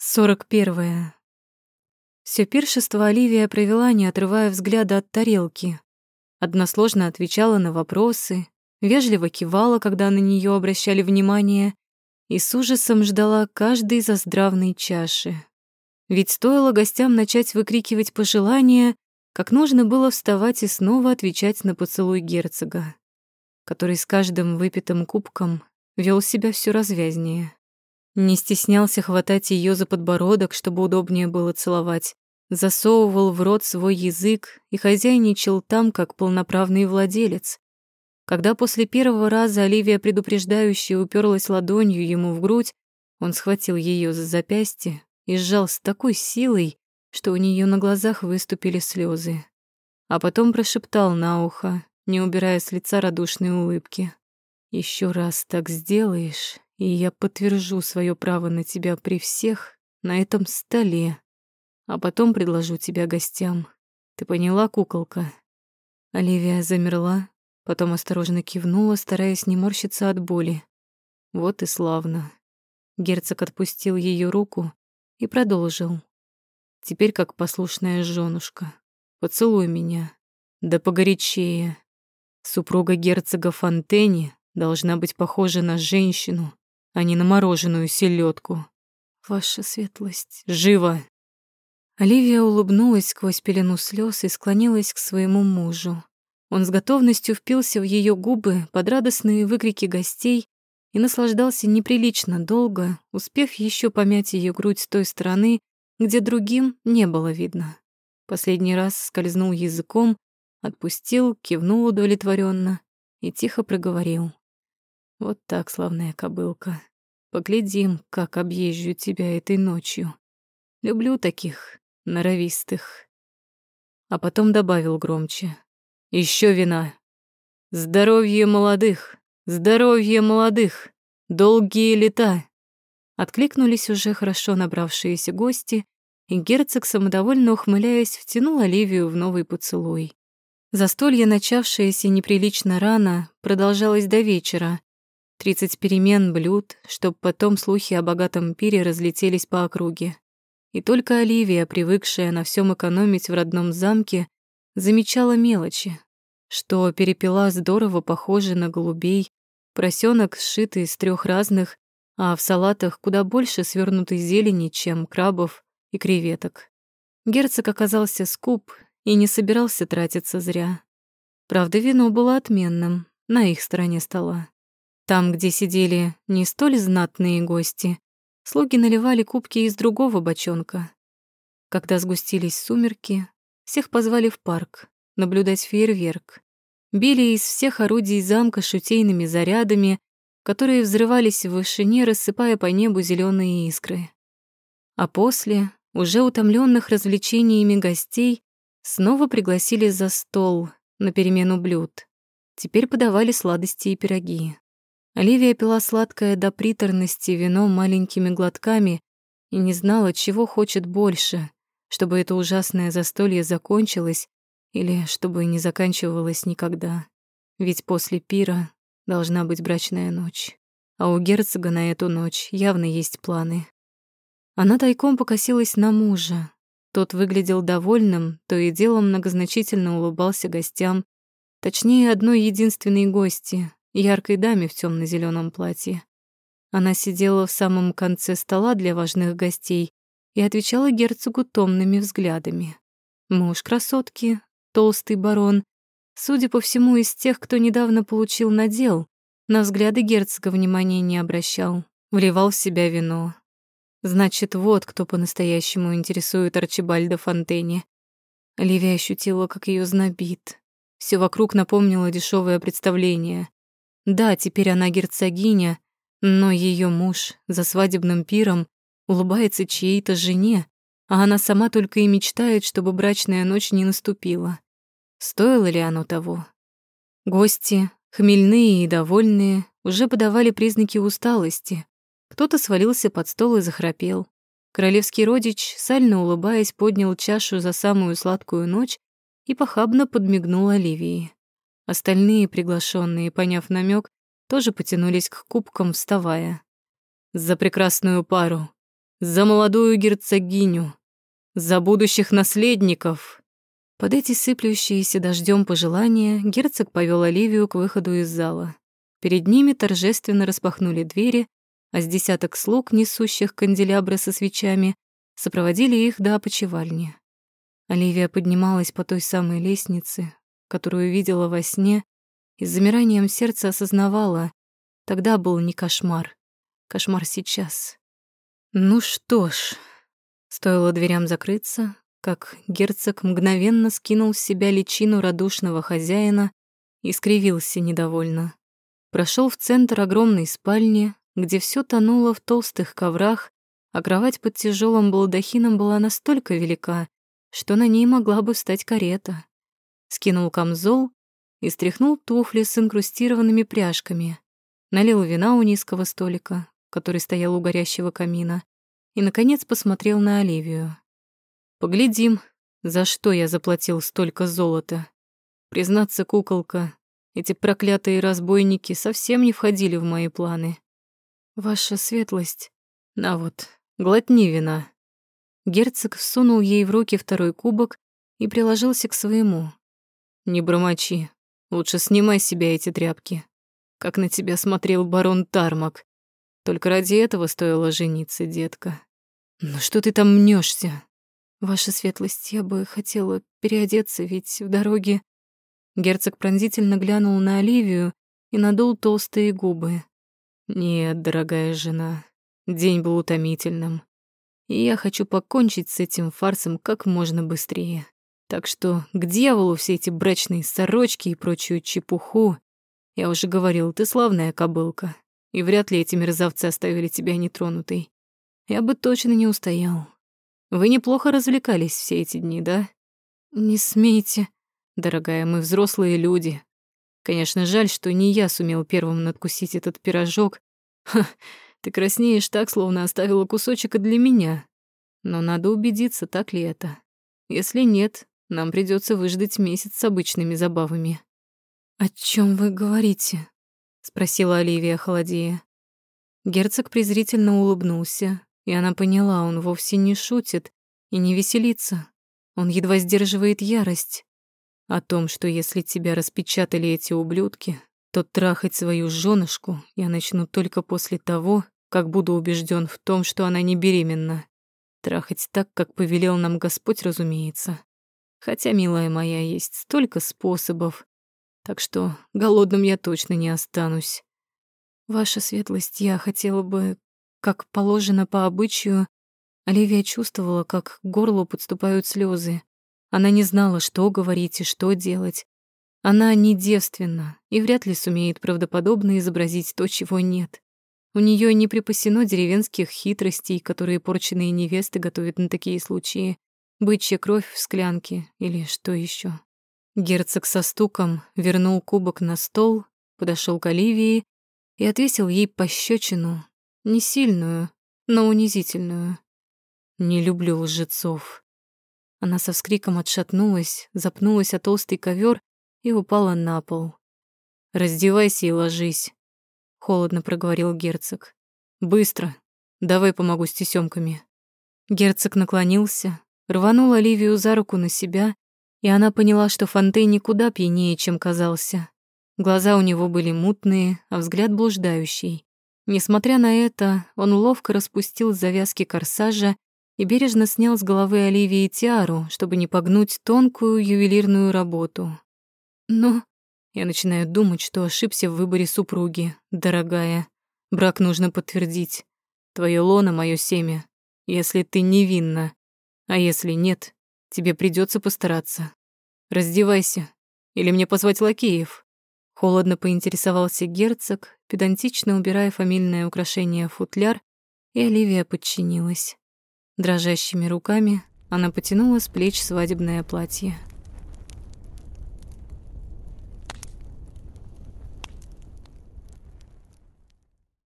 Сорок первое. Всё пиршество Оливия провела, не отрывая взгляда от тарелки. Односложно отвечала на вопросы, вежливо кивала, когда на неё обращали внимание, и с ужасом ждала каждой заздравной чаши. Ведь стоило гостям начать выкрикивать пожелания, как нужно было вставать и снова отвечать на поцелуй герцога, который с каждым выпитым кубком вел себя всё развязнее. Не стеснялся хватать ее за подбородок, чтобы удобнее было целовать. Засовывал в рот свой язык и хозяйничал там, как полноправный владелец. Когда после первого раза Оливия предупреждающе уперлась ладонью ему в грудь, он схватил ее за запястье и сжал с такой силой, что у нее на глазах выступили слезы. А потом прошептал на ухо, не убирая с лица радушной улыбки. Еще раз так сделаешь, и я подтвержу свое право на тебя при всех на этом столе, а потом предложу тебя гостям. Ты поняла, куколка?» Оливия замерла, потом осторожно кивнула, стараясь не морщиться от боли. Вот и славно. Герцог отпустил ее руку и продолжил. «Теперь, как послушная женушка, поцелуй меня, да погорячее. Супруга герцога Фонтени должна быть похожа на женщину, а не на мороженую селедку. Ваша светлость, живо! Оливия улыбнулась сквозь пелену слез и склонилась к своему мужу. Он с готовностью впился в ее губы под радостные выкрики гостей и наслаждался неприлично долго, успев еще помять ее грудь с той стороны, где другим не было видно. Последний раз скользнул языком, отпустил, кивнул удовлетворенно и тихо проговорил. Вот так, славная кобылка. Поглядим, как объезжу тебя этой ночью. Люблю таких, норовистых. А потом добавил громче. Еще вина. Здоровье молодых, здоровье молодых, долгие лета. Откликнулись уже хорошо набравшиеся гости, и герцог, самодовольно ухмыляясь, втянул Оливию в новый поцелуй. Застолье, начавшееся неприлично рано, продолжалось до вечера, Тридцать перемен блюд, чтоб потом слухи о богатом пире разлетелись по округе. И только Оливия, привыкшая на всем экономить в родном замке, замечала мелочи, что перепела здорово похожи на голубей, поросенок сшитый из трех разных, а в салатах куда больше свернутой зелени, чем крабов и креветок. Герцог оказался скуп и не собирался тратиться зря. Правда, вино было отменным на их стороне стола. Там, где сидели не столь знатные гости, слуги наливали кубки из другого бочонка. Когда сгустились сумерки, всех позвали в парк наблюдать фейерверк. Били из всех орудий замка шутейными зарядами, которые взрывались в вышине, рассыпая по небу зеленые искры. А после, уже утомленных развлечениями гостей, снова пригласили за стол на перемену блюд. Теперь подавали сладости и пироги. Оливия пила сладкое до приторности вино маленькими глотками и не знала, чего хочет больше, чтобы это ужасное застолье закончилось или чтобы не заканчивалось никогда. Ведь после пира должна быть брачная ночь. А у герцога на эту ночь явно есть планы. Она тайком покосилась на мужа. Тот выглядел довольным, то и делом многозначительно улыбался гостям, точнее, одной единственной гости, яркой даме в темно зеленом платье. Она сидела в самом конце стола для важных гостей и отвечала герцогу томными взглядами. Муж красотки, толстый барон, судя по всему, из тех, кто недавно получил надел, на взгляды герцога внимания не обращал, вливал в себя вино. Значит, вот кто по-настоящему интересует Арчибальда Фонтене. Ливия ощутила, как ее знобит. Все вокруг напомнило дешевое представление. Да, теперь она герцогиня, но ее муж за свадебным пиром улыбается чьей-то жене, а она сама только и мечтает, чтобы брачная ночь не наступила. Стоило ли оно того? Гости, хмельные и довольные, уже подавали признаки усталости. Кто-то свалился под стол и захрапел. Королевский родич, сально улыбаясь, поднял чашу за самую сладкую ночь и похабно подмигнул Оливии. Остальные приглашенные, поняв намек, тоже потянулись к кубкам, вставая. «За прекрасную пару! За молодую герцогиню! За будущих наследников!» Под эти сыплющиеся дождем пожелания герцог повел Оливию к выходу из зала. Перед ними торжественно распахнули двери, а с десяток слуг, несущих канделябры со свечами, сопроводили их до опочивальни. Оливия поднималась по той самой лестнице, которую видела во сне, и с замиранием сердца осознавала, тогда был не кошмар, кошмар сейчас. Ну что ж, стоило дверям закрыться, как герцог мгновенно скинул с себя личину радушного хозяина и скривился недовольно. Прошел в центр огромной спальни, где все тонуло в толстых коврах, а кровать под тяжелым балдахином была настолько велика, что на ней могла бы встать карета. Скинул камзол и стряхнул туфли с инкрустированными пряжками, налил вина у низкого столика, который стоял у горящего камина, и, наконец, посмотрел на Оливию. «Поглядим, за что я заплатил столько золота. Признаться, куколка, эти проклятые разбойники совсем не входили в мои планы. Ваша светлость, на вот, глотни вина». Герцог всунул ей в руки второй кубок и приложился к своему. «Не бормочи, лучше снимай с себя эти тряпки. Как на тебя смотрел барон Тармак. Только ради этого стоило жениться, детка. Ну что ты там мнешься? Ваша светлость, я бы хотела переодеться, ведь в дороге Герцог пронзительно глянул на Оливию и надул толстые губы. «Нет, дорогая жена, день был утомительным, и я хочу покончить с этим фарсом как можно быстрее. Так что к дьяволу все эти брачные сорочки и прочую чепуху. Я уже говорил, ты славная кобылка, и вряд ли эти мерзавцы оставили тебя нетронутой. Я бы точно не устоял. Вы неплохо развлекались все эти дни, да? Не смейте, Дорогая, мы взрослые люди. Конечно, жаль, что не я сумел первым надкусить этот пирожок. Ха, ты краснеешь так, словно оставила кусочек и для меня. Но надо убедиться, так ли это. Если нет, нам придется выждать месяц с обычными забавами. «О чем вы говорите?» — спросила Оливия холодея. Герцог презрительно улыбнулся, и она поняла, он вовсе не шутит и не веселится. Он едва сдерживает ярость. О том, что если тебя распечатали эти ублюдки, то трахать свою женушку я начну только после того, как буду убежден в том, что она не беременна. Трахать так, как повелел нам Господь, разумеется. Хотя, милая моя, есть столько способов. Так что голодным я точно не останусь. Ваша светлость, я хотела бы, как положено по обычаю, Оливия чувствовала, как к горлу подступают слезы. Она не знала, что говорить и что делать. Она не девственна и вряд ли сумеет правдоподобно изобразить то, чего нет. У нее не припасено деревенских хитростей, которые порченные невесты готовят на такие случаи. Бычья кровь в склянке или что еще. Герцог со стуком вернул кубок на стол, подошел к Оливии и отвесил ей пощечину, не сильную, но унизительную. Не люблю лжецов. Она со вскриком отшатнулась, запнулась о толстый ковер и упала на пол. «Раздевайся и ложись», — холодно проговорил герцог. «Быстро. Давай помогу с тесёмками». Герцог наклонился, рванул Оливию за руку на себя, и она поняла, что Фонтейн никуда пьянее, чем казался. Глаза у него были мутные, а взгляд блуждающий. Несмотря на это, он ловко распустил завязки корсажа и бережно снял с головы Оливии тиару, чтобы не погнуть тонкую ювелирную работу. Но я начинаю думать, что ошибся в выборе супруги, дорогая. Брак нужно подтвердить. Твое лоно — мое семя, если ты невинна. А если нет, тебе придется постараться. Раздевайся. Или мне позвать лакеев?» Холодно поинтересовался герцог, педантично убирая фамильное украшение в футляр, и Оливия подчинилась. Дрожащими руками она потянула с плеч свадебное платье.